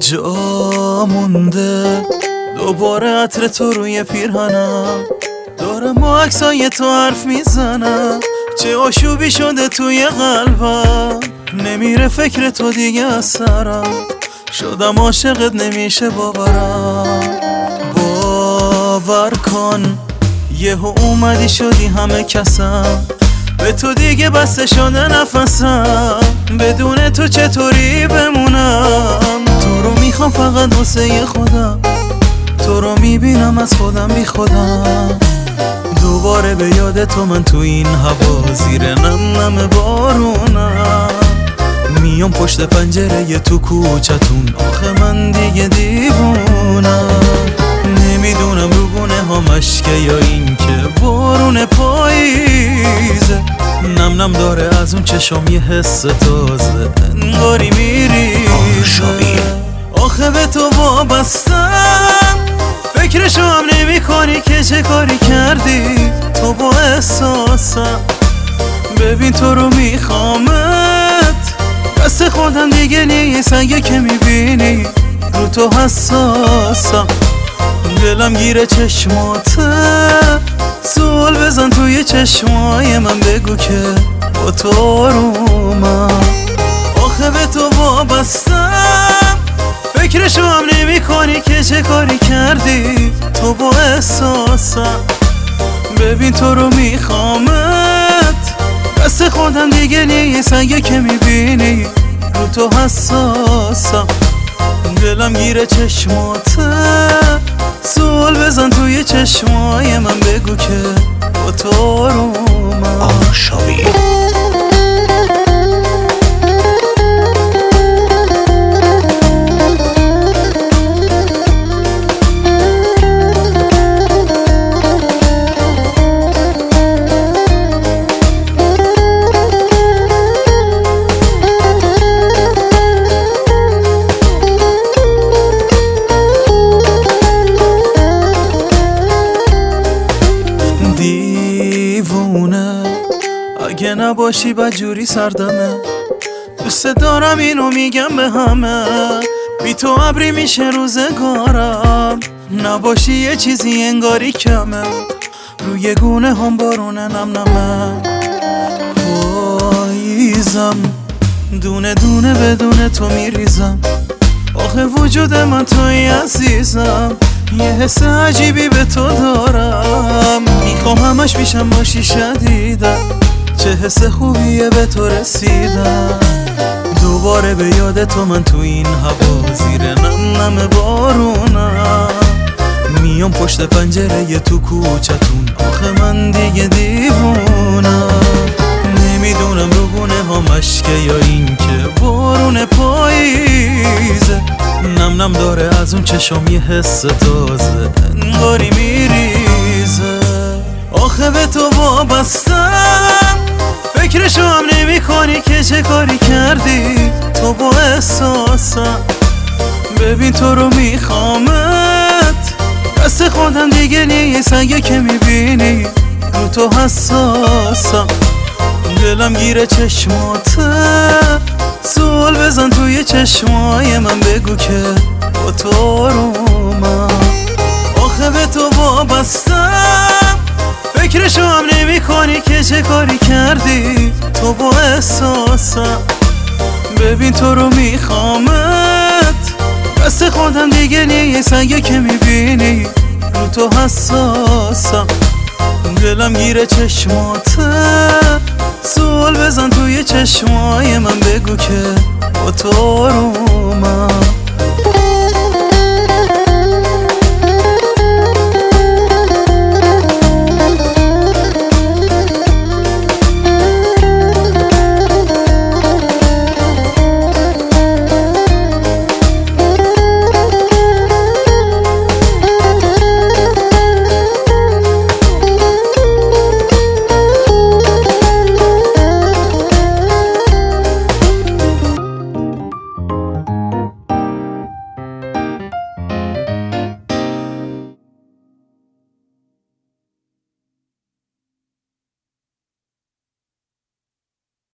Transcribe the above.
جا مونده. دوباره عطر تو روی پیرهنم. دارم با عکسای تو حرف می‌زنم. چه آشوبی شده توی قلبم. نمیره فکر تو دیگه از سرم. شدم عاشقت نمیشه باورم. باور کن یهو اومدی شدی همه کسم. به تو دیگه بسته شده نفسم. بدون تو چطوری بمونم؟ می‌خوام فقط واسه خودم. تو رو می‌بینم از خودم بی خودم دوباره به یاد تو من تو این هوا زیر نم نم بارونم. میام پشت پنجره تو کوچتون آخه من دیگه دیوونم. نمی‌دونم رو گونه ها مشکه یا این که بارون پاییزه. نم نم داره از اون چشم یه حس تازه انگاری میری آخه به تو وابستم. فکرشو هم نمی کنی که چه کاری کردی؟ تو با احساسم. ببین تو رو میخوامت. دست خودم دیگه نیست اگه که می‌بینی. رو تو حساسم. دلم گیره چشماته. سوال بزن توی چشمای من بگو که با تو آرومم. آخه به تو وابستم. فکرشو هم نمی کنی که چه کاری کردی؟ تو با احساسم. ببین تو رو میخوامت. دست خودم دیگه نیست اگه که می‌بینی. رو تو حساسم. دلم گیره چشماته. سوال بزن توی چشمای من بگو که با تو آرومم. آشابی نباشی جوری سردمه. دوست دارم اینو میگم به همه. بی تو ابری میشه روزگارم. نباشی یه چیزی انگاری کمه. روی گونه هم بارونه نم نمه پاییزم دونه دونه بدون تو میریزم. آخه وجود من توی عزیزم. یه حس عجیبی به تو دارم. می‌خوام همش پیشم باشی شدیدم. چه حس خوبیه به تو رسیدم دوباره به یاد تو من تو این هوا زیر نم نم بارونم. میام پشت پنجره تو کوچتون آخه من دیگه دیوونم. نمی‌دونم رو گونه ها مشکه یا این که بارون پاییزه. نم نم داره از اون چشم یه حس تازه انگاری میریزه. آخه به تو وابستم هم نمی کنی که چه کاری کردی؟ تو با احساسم ببین تو رو میخوامت. دست خودم دیگه نیست اگه که می‌بینی رو تو حساسم. دلم گیره چشماته. سوال بزن توی چشمای من بگو که با تو آرومم. آخه به تو وابستم. فکرشو هم نمی کنی که چه کاری کردی؟ تو با احساسم ببین تو رو میخوامت. دست خودم دیگه نیست اگه که می‌بینی رو تو حساسم. دلم گیره چشماته. سوال بزن توی چشمای من بگو که با تو آرومم